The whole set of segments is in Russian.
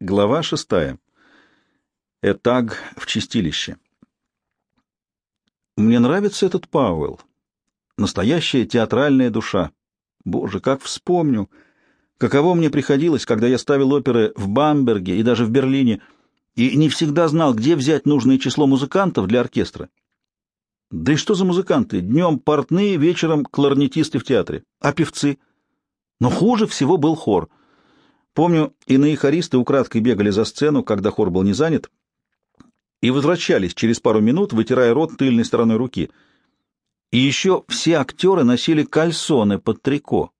Глава шестая. Этаг в чистилище. Мне нравится этот Пауэлл. Настоящая театральная душа. Боже, как вспомню, каково мне приходилось, когда я ставил оперы в Бамберге и даже в Берлине, и не всегда знал, где взять нужное число музыкантов для оркестра. Да и что за музыканты? Днем портные, вечером кларнетисты в театре. А певцы? Но хуже всего был хор — Помню, иные хористы украдкой бегали за сцену, когда хор был не занят, и возвращались через пару минут, вытирая рот тыльной стороной руки. И еще все актеры носили кальсоны под трико.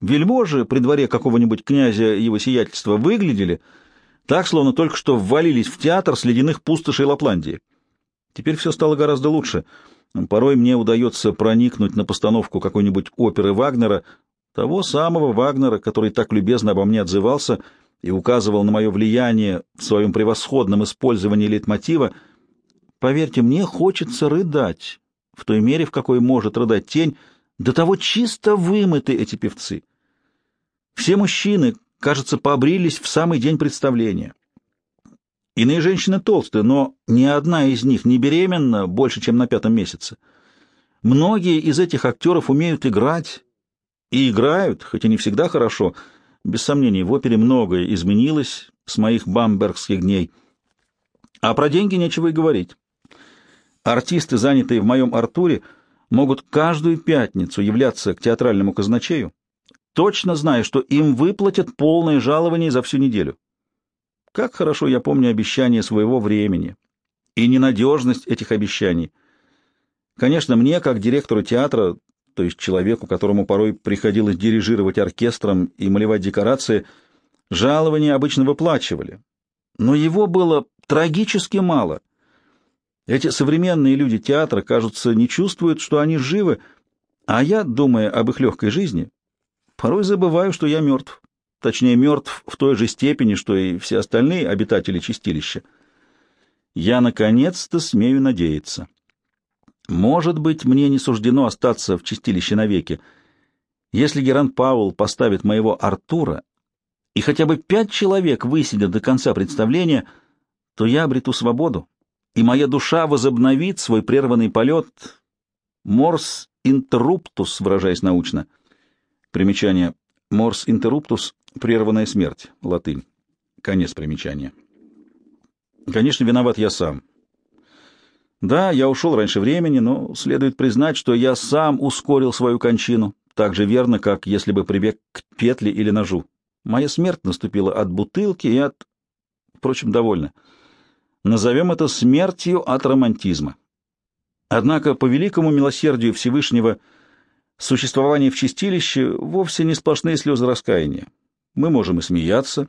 Вельможи при дворе какого-нибудь князя его сиятельства выглядели так, словно только что ввалились в театр с ледяных пустошей Лапландии. Теперь все стало гораздо лучше. Порой мне удается проникнуть на постановку какой-нибудь оперы Вагнера, того самого Вагнера, который так любезно обо мне отзывался и указывал на мое влияние в своем превосходном использовании лейтмотива, поверьте, мне хочется рыдать, в той мере, в какой может рыдать тень, до того чисто вымыты эти певцы. Все мужчины, кажется, побрились в самый день представления. Иные женщины толстые, но ни одна из них не беременна больше, чем на пятом месяце. Многие из этих актеров умеют играть и играют, хоть и не всегда хорошо. Без сомнений, в опере многое изменилось с моих бамбергских дней. А про деньги нечего и говорить. Артисты, занятые в моем Артуре, могут каждую пятницу являться к театральному казначею, точно зная, что им выплатят полное жалование за всю неделю. Как хорошо я помню обещания своего времени и ненадежность этих обещаний. Конечно, мне, как директору театра, то есть человеку, которому порой приходилось дирижировать оркестром и малевать декорации, жалования обычно выплачивали. Но его было трагически мало. Эти современные люди театра, кажется, не чувствуют, что они живы, а я, думая об их легкой жизни, порой забываю, что я мертв. Точнее, мертв в той же степени, что и все остальные обитатели чистилища. Я, наконец-то, смею надеяться. Может быть, мне не суждено остаться в чистилище навеки. Если Геран Паул поставит моего Артура, и хотя бы пять человек высидят до конца представления, то я обрету свободу, и моя душа возобновит свой прерванный полет. Морс интерруптус, выражаясь научно. Примечание. Морс интерруптус — прерванная смерть, латынь. Конец примечания. Конечно, виноват я сам. Да, я ушел раньше времени, но следует признать, что я сам ускорил свою кончину, так же верно, как если бы прибег к петле или ножу. Моя смерть наступила от бутылки и от... Впрочем, довольно. Назовем это смертью от романтизма. Однако, по великому милосердию Всевышнего, существование в чистилище вовсе не сплошные слезы раскаяния. Мы можем и смеяться.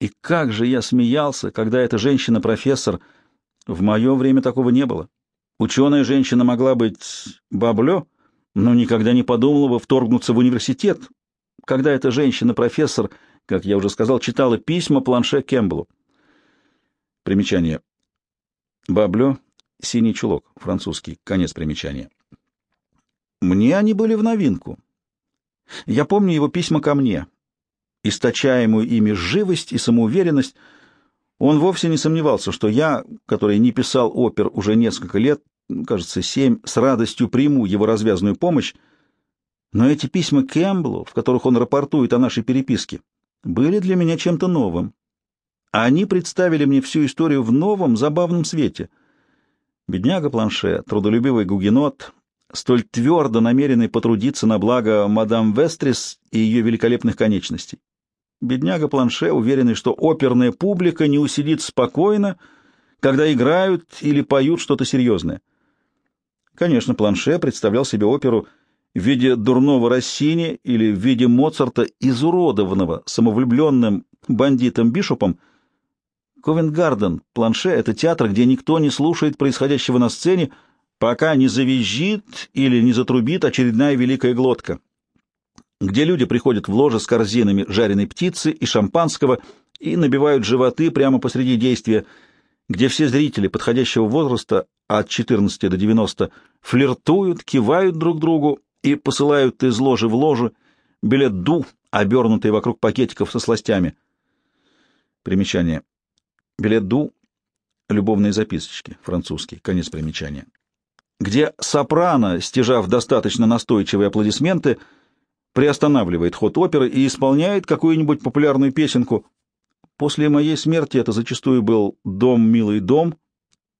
И как же я смеялся, когда эта женщина-профессор в мое время такого не было. Ученая женщина могла быть баблё, но никогда не подумала бы вторгнуться в университет, когда эта женщина-профессор, как я уже сказал, читала письма планше Кэмпбеллу. Примечание. Баблё — синий чулок, французский, конец примечания. Мне они были в новинку. Я помню его письма ко мне, источаемую ими живость и самоуверенность — он вовсе не сомневался, что я, который не писал опер уже несколько лет, кажется, семь, с радостью приму его развязную помощь, но эти письма Кэмпбеллу, в которых он рапортует о нашей переписке, были для меня чем-то новым. Они представили мне всю историю в новом, забавном свете. Бедняга Планше, трудолюбивый гугенот, столь твердо намеренный потрудиться на благо мадам Вестрис и ее великолепных конечностей. Бедняга Планше, уверенный, что оперная публика не усидит спокойно, когда играют или поют что-то серьезное. Конечно, Планше представлял себе оперу в виде дурного Россини или в виде Моцарта, изуродованного самовлюбленным бандитом-бишопом. Ковенгарден, Планше — это театр, где никто не слушает происходящего на сцене, пока не завизжит или не затрубит очередная великая глотка где люди приходят в ложе с корзинами жареной птицы и шампанского и набивают животы прямо посреди действия, где все зрители подходящего возраста от 14 до 90 флиртуют, кивают друг другу и посылают из ложи в ложу билет ду, обернутый вокруг пакетиков со сластями. Примечание. Билет ду — любовные записочки, французский, конец примечания. Где сопрано, стяжав достаточно настойчивые аплодисменты, приостанавливает ход оперы и исполняет какую-нибудь популярную песенку. После моей смерти это зачастую был «Дом, милый дом»,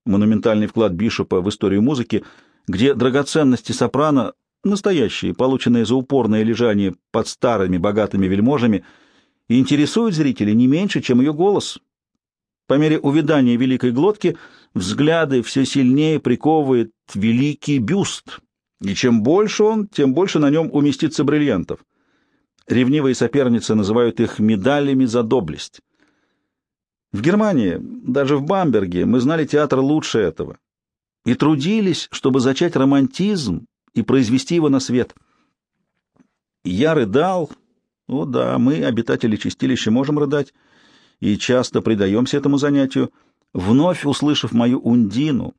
монументальный вклад Бишопа в историю музыки, где драгоценности сопрано, настоящие, полученные за упорное лежание под старыми богатыми вельможами, интересуют зрителей не меньше, чем ее голос. По мере увядания великой глотки взгляды все сильнее приковывает великий бюст, и чем больше он, тем больше на нем уместится бриллиантов. Ревнивые соперницы называют их медалями за доблесть. В Германии, даже в Бамберге, мы знали театр лучше этого и трудились, чтобы зачать романтизм и произвести его на свет. Я рыдал. О да, мы, обитатели чистилища, можем рыдать, и часто предаемся этому занятию, вновь услышав мою Ундину,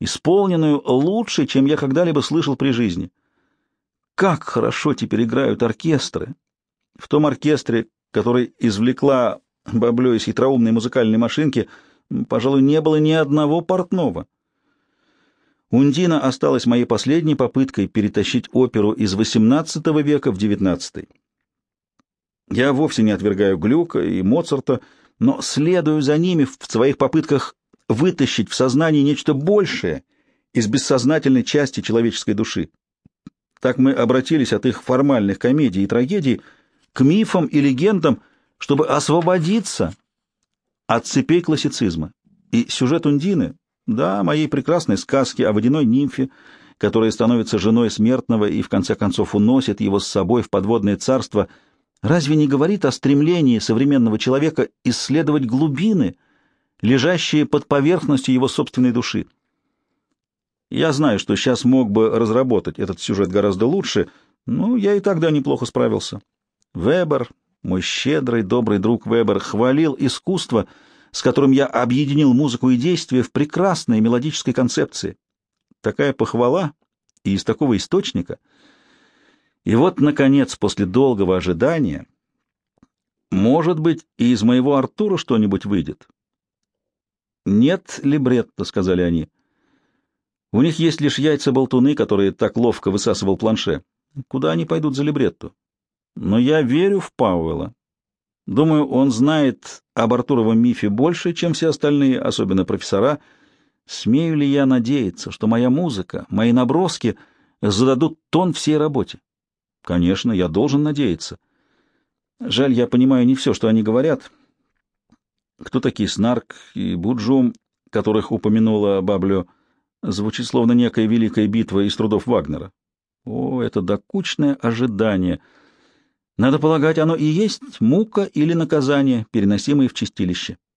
исполненную лучше, чем я когда-либо слышал при жизни. Как хорошо теперь играют оркестры! В том оркестре, который извлекла Баблё из хитроумной музыкальной машинки, пожалуй, не было ни одного портного. Ундина осталась моей последней попыткой перетащить оперу из XVIII века в XIX. Я вовсе не отвергаю Глюка и Моцарта, но следую за ними в своих попытках вытащить в сознание нечто большее из бессознательной части человеческой души. Так мы обратились от их формальных комедий и трагедий к мифам и легендам, чтобы освободиться от цепей классицизма. И сюжет Ундины, да, моей прекрасной сказки о водяной нимфе, которая становится женой смертного и в конце концов уносит его с собой в подводное царство, разве не говорит о стремлении современного человека исследовать глубины, лежащие под поверхностью его собственной души? Я знаю, что сейчас мог бы разработать этот сюжет гораздо лучше, но я и тогда неплохо справился. Вебер, мой щедрый, добрый друг Вебер хвалил искусство, с которым я объединил музыку и действие в прекрасной мелодической концепции. Такая похвала и из такого источника. И вот, наконец, после долгого ожидания, может быть, и из моего Артура что-нибудь выйдет. «Нет либретто», — сказали они. «У них есть лишь яйца-болтуны, которые так ловко высасывал планше. Куда они пойдут за либретто?» Но я верю в Пауэлла. Думаю, он знает об Артуровом мифе больше, чем все остальные, особенно профессора. Смею ли я надеяться, что моя музыка, мои наброски зададут тон всей работе? Конечно, я должен надеяться. Жаль, я понимаю не все, что они говорят. Кто такие Снарк и Буджум, которых упомянула Баблю, звучит словно некая великая битва из трудов Вагнера. О, это докучное ожидание — надо полагать, оно и есть мука или наказание, переносимое в чистилище.